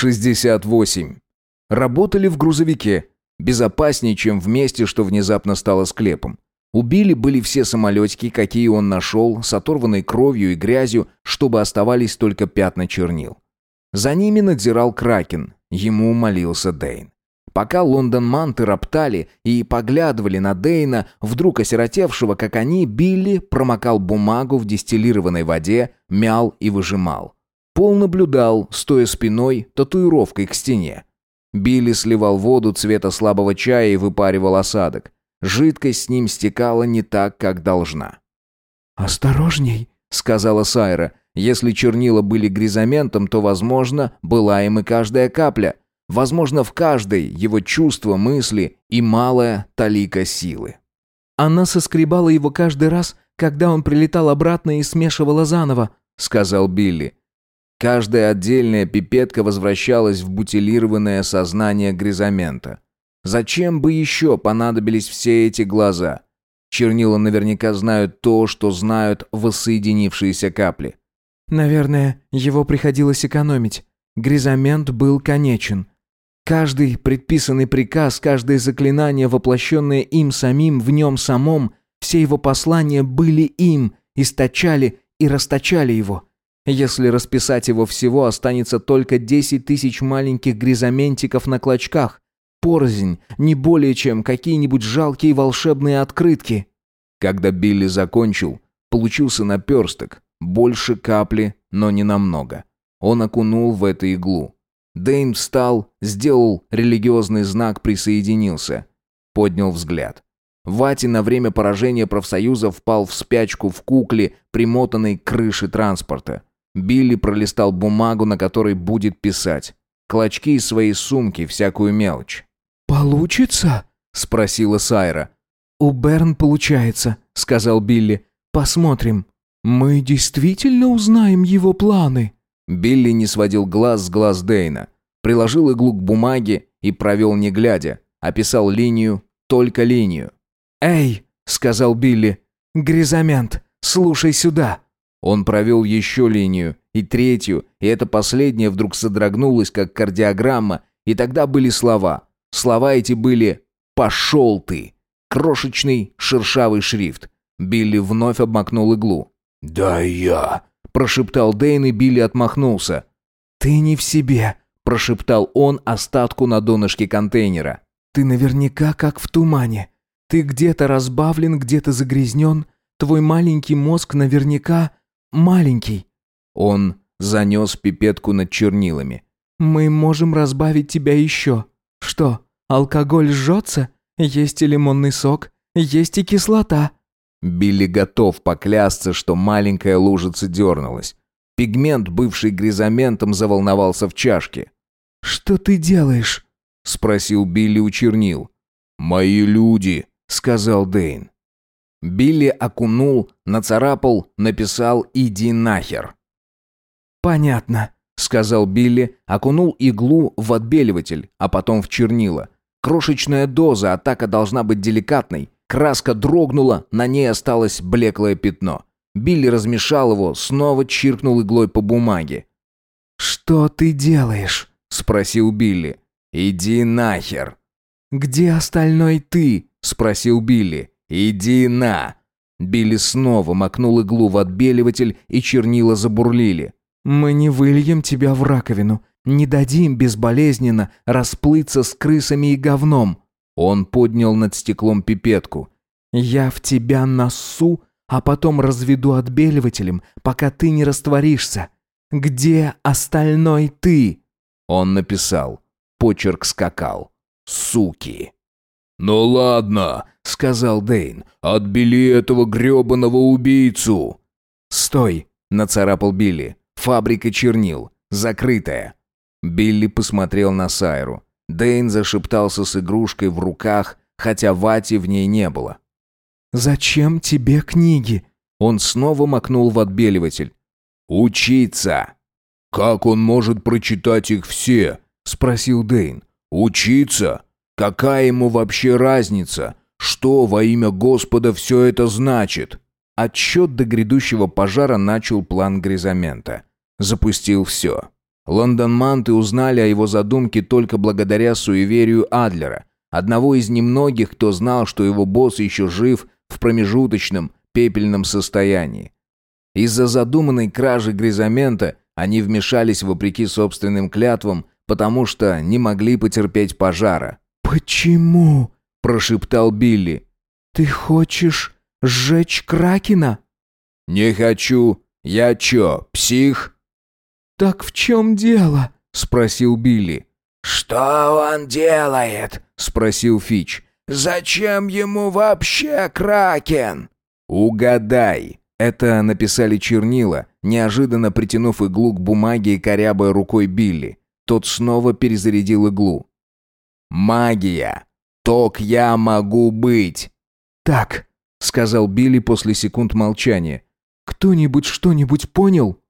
68. Работали в грузовике. Безопаснее, чем в месте, что внезапно стало склепом. Убили были все самолетики, какие он нашел, с оторванной кровью и грязью, чтобы оставались только пятна чернил. За ними надзирал Кракен. Ему молился Дейн. Пока лондон-манты роптали и поглядывали на Дейна, вдруг осиротевшего, как они, Билли промокал бумагу в дистиллированной воде, мял и выжимал. Пол наблюдал, стоя спиной, татуировкой к стене. Билли сливал воду цвета слабого чая и выпаривал осадок. Жидкость с ним стекала не так, как должна. «Осторожней», — сказала Сайра. Если чернила были гризаментом, то, возможно, была им и каждая капля. Возможно, в каждой его чувства, мысли и малая талика силы. «Она соскребала его каждый раз, когда он прилетал обратно и смешивала заново», — сказал Билли. Каждая отдельная пипетка возвращалась в бутилированное сознание гризамента. Зачем бы еще понадобились все эти глаза? Чернила наверняка знают то, что знают воссоединившиеся капли. Наверное, его приходилось экономить. Гризамент был конечен. Каждый предписанный приказ, каждое заклинание, воплощенное им самим в нем самом, все его послания были им, источали и расточали его. Если расписать его всего, останется только десять тысяч маленьких гризаментиков на клочках. Порознь, не более чем какие-нибудь жалкие волшебные открытки. Когда Билли закончил, получился наперсток, больше капли, но не намного. Он окунул в эту иглу. Дэйн встал, сделал религиозный знак, присоединился. Поднял взгляд. Вати на время поражения профсоюза впал в спячку в кукле, примотанной к крыше транспорта. Билли пролистал бумагу, на которой будет писать. Клочки из своей сумки, всякую мелочь. «Получится?» — спросила Сайра. «У Берн получается», — сказал Билли. «Посмотрим». «Мы действительно узнаем его планы?» Билли не сводил глаз с глаз Дейна. Приложил иглу к бумаге и провел не глядя. Описал линию, только линию. «Эй!» — сказал Билли. «Гризамент, слушай сюда!» Он провел еще линию, и третью, и эта последняя вдруг содрогнулась, как кардиограмма, и тогда были слова. Слова эти были «Пошел ты!» Крошечный шершавый шрифт. Билли вновь обмакнул иглу. «Да я!» – прошептал Дэйн, и Билли отмахнулся. «Ты не в себе!» – прошептал он остатку на донышке контейнера. «Ты наверняка как в тумане. Ты где-то разбавлен, где-то загрязнен. Твой маленький мозг наверняка маленький». Он занес пипетку над чернилами. «Мы можем разбавить тебя еще. Что, алкоголь жжется? Есть и лимонный сок, есть и кислота». Билли готов поклясться, что маленькая лужица дернулась. Пигмент, бывший гризаментом, заволновался в чашке. «Что ты делаешь?» — спросил Билли у чернил. «Мои люди», — сказал Дейн. Билли окунул, нацарапал, написал «иди нахер». «Понятно», — сказал Билли, окунул иглу в отбеливатель, а потом в чернила. Крошечная доза, атака должна быть деликатной. Краска дрогнула, на ней осталось блеклое пятно. Билли размешал его, снова чиркнул иглой по бумаге. «Что ты делаешь?» — спросил Билли. «Иди нахер!» «Где остальной ты?» — спросил Билли. «Иди на!» Билли снова макнул иглу в отбеливатель, и чернила забурлили. «Мы не выльем тебя в раковину, не дадим безболезненно расплыться с крысами и говном. Он поднял над стеклом пипетку. «Я в тебя насу, а потом разведу отбеливателем, пока ты не растворишься. Где остальной ты?» Он написал. Почерк скакал. «Суки!» «Ну ладно», — сказал Дейн. «Отбели этого гребаного убийцу!» «Стой!» — нацарапал Билли. «Фабрика чернил. Закрытая». Билли посмотрел на Сайру. Дэйн зашептался с игрушкой в руках, хотя вати в ней не было. «Зачем тебе книги?» Он снова макнул в отбеливатель. «Учиться!» «Как он может прочитать их все?» — спросил Дэйн. «Учиться? Какая ему вообще разница? Что во имя Господа все это значит?» Отсчет до грядущего пожара начал план Гризамента. Запустил все. Лондонманты узнали о его задумке только благодаря суеверию Адлера, одного из немногих, кто знал, что его босс еще жив в промежуточном, пепельном состоянии. Из-за задуманной кражи гризамента они вмешались вопреки собственным клятвам, потому что не могли потерпеть пожара. «Почему?» – прошептал Билли. «Ты хочешь сжечь Кракена?» «Не хочу. Я чё, псих?» «Так в чем дело?» – спросил Билли. «Что он делает?» – спросил Фич. «Зачем ему вообще Кракен?» «Угадай!» Это написали чернила, неожиданно притянув иглу к бумаге и корябая рукой Билли. Тот снова перезарядил иглу. «Магия! Ток я могу быть!» «Так», — сказал Билли после секунд молчания. «Кто-нибудь что-нибудь понял?»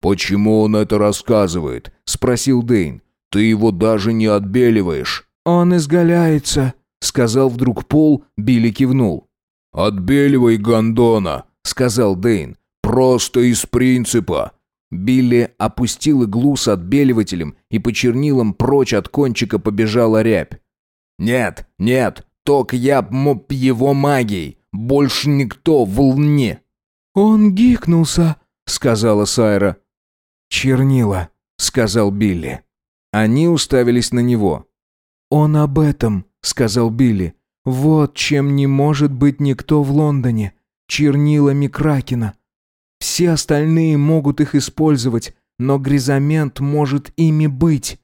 «Почему он это рассказывает?» — спросил Дейн. «Ты его даже не отбеливаешь». «Он изгаляется», — сказал вдруг Пол, Билли кивнул. «Отбеливай гондона», — сказал Дейн. «Просто из принципа». Билли опустил иглу с отбеливателем, и по чернилам прочь от кончика побежала рябь. «Нет, нет, ток я моп его магией. Больше никто в лне». «Он гикнулся», — сказала Сайра. «Чернила», — сказал Билли. Они уставились на него. «Он об этом», — сказал Билли. Вот чем не может быть никто в Лондоне. Чернилами Кракена. Все остальные могут их использовать, но Гризамент может ими быть.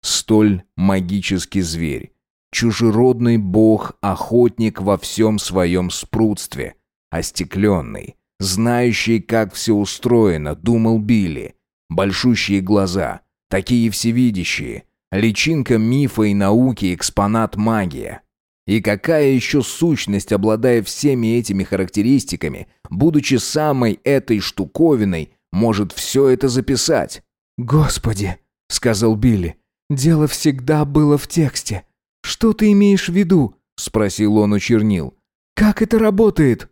Столь магический зверь. Чужеродный бог-охотник во всем своем спрутстве. Остекленный. Знающий, как все устроено, думал Билли. Большущие глаза. Такие всевидящие. Личинка мифа и науки, экспонат магия. И какая еще сущность, обладая всеми этими характеристиками, будучи самой этой штуковиной, может все это записать? «Господи!» — сказал Билли. «Дело всегда было в тексте. Что ты имеешь в виду?» — спросил он у чернил. «Как это работает?»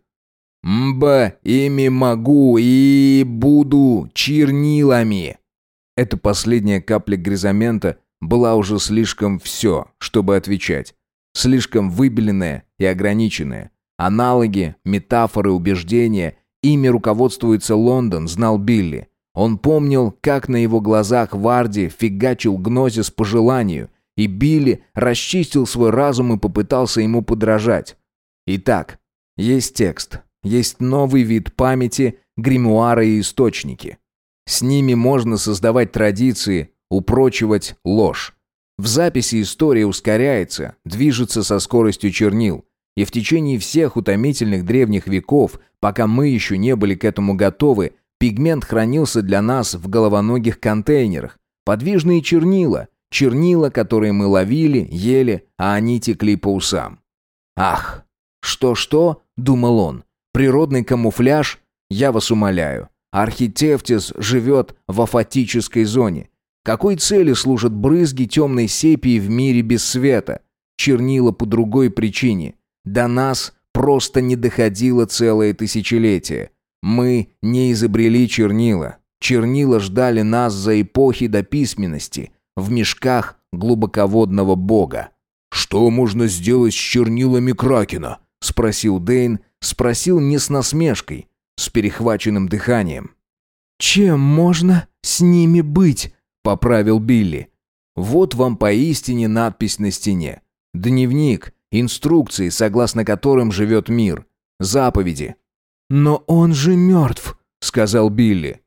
«Мба, ими могу и буду чернилами». Эта последняя капля гризамента была уже слишком все, чтобы отвечать слишком выбеленное и ограниченное. Аналоги, метафоры, убеждения, ими руководствуется Лондон, знал Билли. Он помнил, как на его глазах Варди фигачил гнозис по желанию, и Билли расчистил свой разум и попытался ему подражать. Итак, есть текст, есть новый вид памяти, гримуары и источники. С ними можно создавать традиции, упрочивать ложь. В записи история ускоряется, движется со скоростью чернил. И в течение всех утомительных древних веков, пока мы еще не были к этому готовы, пигмент хранился для нас в головоногих контейнерах. Подвижные чернила, чернила, которые мы ловили, ели, а они текли по усам. Ах, что-что, думал он, природный камуфляж, я вас умоляю. Архитефтис живет в афатической зоне. Какой цели служат брызги темной сепии в мире без света? Чернила по другой причине. До нас просто не доходило целое тысячелетие. Мы не изобрели чернила. Чернила ждали нас за эпохи до письменности, в мешках глубоководного бога. «Что можно сделать с чернилами Кракена?» — спросил Дейн, спросил не с насмешкой, с перехваченным дыханием. «Чем можно с ними быть?» Поправил Билли. Вот вам поистине надпись на стене. Дневник, инструкции, согласно которым живет мир. Заповеди. «Но он же мертв», — сказал Билли.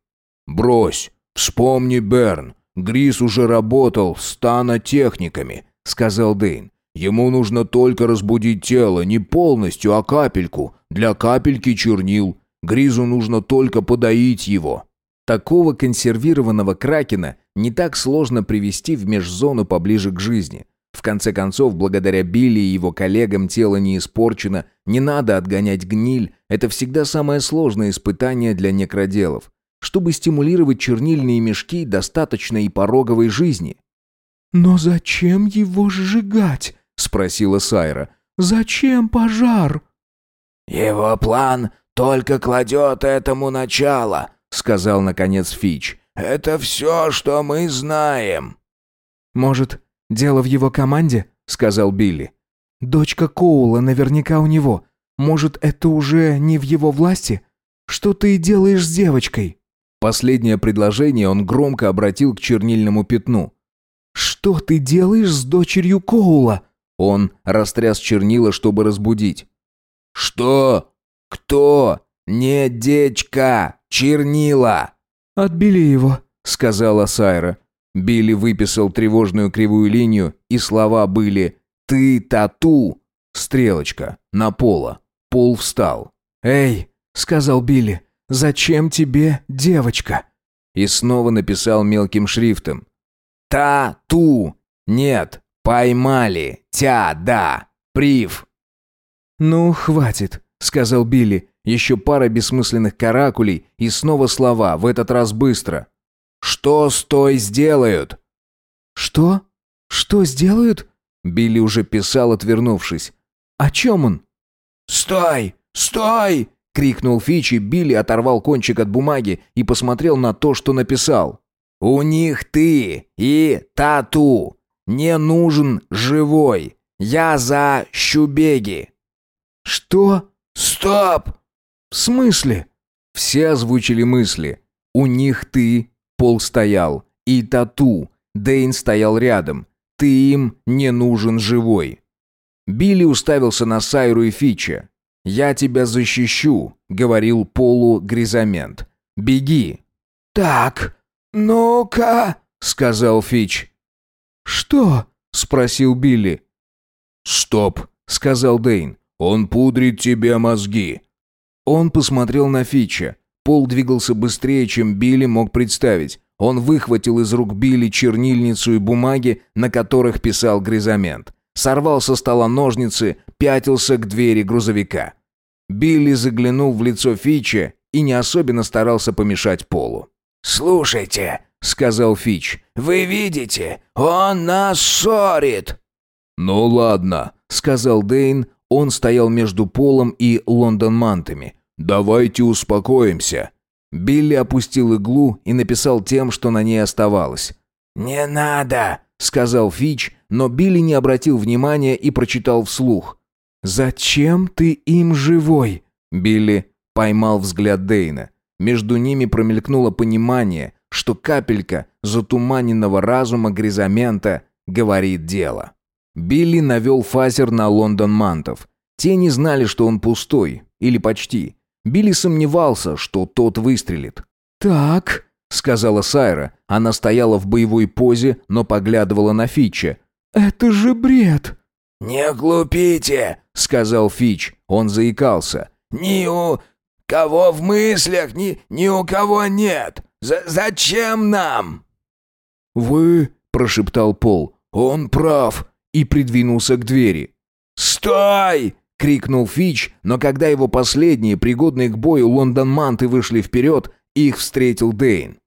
«Брось, вспомни, Берн. Грис уже работал с танотехниками», — сказал Дейн. «Ему нужно только разбудить тело, не полностью, а капельку. Для капельки чернил. Гризу нужно только подоить его». Такого консервированного кракена не так сложно привести в межзону поближе к жизни. В конце концов, благодаря Билли и его коллегам тело не испорчено, не надо отгонять гниль, это всегда самое сложное испытание для некроделов. Чтобы стимулировать чернильные мешки, достаточно и пороговой жизни. «Но зачем его сжигать?» — спросила Сайра. «Зачем пожар?» «Его план только кладет этому начало», — сказал наконец Фич. Это все, что мы знаем». «Может, дело в его команде?» — сказал Билли. «Дочка Коула наверняка у него. Может, это уже не в его власти? Что ты делаешь с девочкой?» Последнее предложение он громко обратил к чернильному пятну. «Что ты делаешь с дочерью Коула?» Он растряс чернила, чтобы разбудить. «Что? Кто? Не дечка, чернила!» «Отбили его», — сказала Сайра. Билли выписал тревожную кривую линию, и слова были «Ты тату!» Стрелочка. На пола. Пол встал. «Эй!» — сказал Билли. «Зачем тебе девочка?» И снова написал мелким шрифтом. «Тату! Нет, поймали! Тя-да! Прив!» «Ну, хватит», — сказал Билли. Еще пара бессмысленных каракулей и снова слова, в этот раз быстро. «Что с той сделают?» «Что? Что сделают?» Билли уже писал, отвернувшись. «О чем он?» «Стой! Стой!» — крикнул Фич, и Билли оторвал кончик от бумаги и посмотрел на то, что написал. «У них ты и тату. Не нужен живой. Я за щубеги». «Что?» «Стоп!» «В смысле?» Все озвучили мысли. «У них ты», Пол стоял, и тату, Дейн стоял рядом. «Ты им не нужен живой». Билли уставился на Сайру и Фича. «Я тебя защищу», — говорил Полу Гризамент. «Беги». «Так, ну-ка», — сказал Фич. «Что?» — спросил Билли. «Стоп», — сказал Дейн. «Он пудрит тебе мозги». Он посмотрел на Фича. Пол двигался быстрее, чем Билли мог представить. Он выхватил из рук Билли чернильницу и бумаги, на которых писал гризамент сорвал со стола ножницы, пятился к двери грузовика. Билли заглянул в лицо Фича и не особенно старался помешать Полу. «Слушайте», — сказал Фич, — «вы видите, он нас ссорит». «Ну ладно», — сказал Дейн, он стоял между Полом и Лондон-мантами. «Давайте успокоимся». Билли опустил иглу и написал тем, что на ней оставалось. «Не надо», — сказал Фич, но Билли не обратил внимания и прочитал вслух. «Зачем ты им живой?» Билли поймал взгляд Дейна. Между ними промелькнуло понимание, что капелька затуманенного разума Гризамента говорит дело. Билли навел фазер на Лондон Мантов. Те не знали, что он пустой, или почти. Билли сомневался, что тот выстрелит. «Так», — сказала Сайра. Она стояла в боевой позе, но поглядывала на Фича. «Это же бред!» «Не глупите!» — сказал Фич. Он заикался. «Ни у кого в мыслях, ни, ни у кого нет! З зачем нам?» «Вы...» — прошептал Пол. «Он прав!» И придвинулся к двери. «Стой!» — крикнул Фич, но когда его последние, пригодные к бою лондон-манты вышли вперед, их встретил Дейн.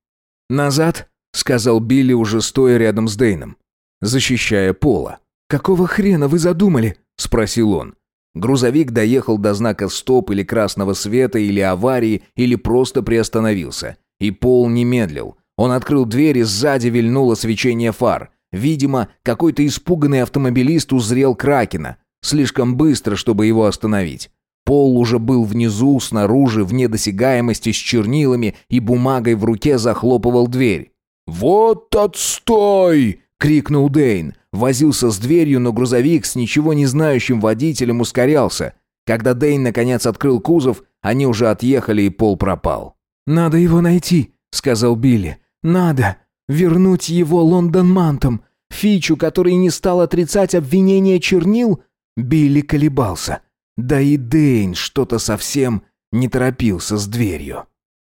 «Назад!» — сказал Билли, уже стоя рядом с Дейном защищая Пола. «Какого хрена вы задумали?» – спросил он. Грузовик доехал до знака «Стоп» или красного света, или аварии, или просто приостановился. И Пол не медлил. Он открыл дверь, и сзади вильнуло свечение фар. Видимо, какой-то испуганный автомобилист узрел Кракена. Слишком быстро, чтобы его остановить. Пол уже был внизу, снаружи, вне досягаемости, с чернилами и бумагой в руке захлопывал дверь. «Вот отстой!» — крикнул Дейн. Возился с дверью, но грузовик с ничего не знающим водителем ускорялся. Когда Дейн наконец открыл кузов, они уже отъехали, и Пол пропал. «Надо его найти», — сказал Билли. «Надо. Вернуть его Лондон-мантом. Фичу, который не стал отрицать обвинение чернил?» Билли колебался. Да и Дейн что-то совсем не торопился с дверью.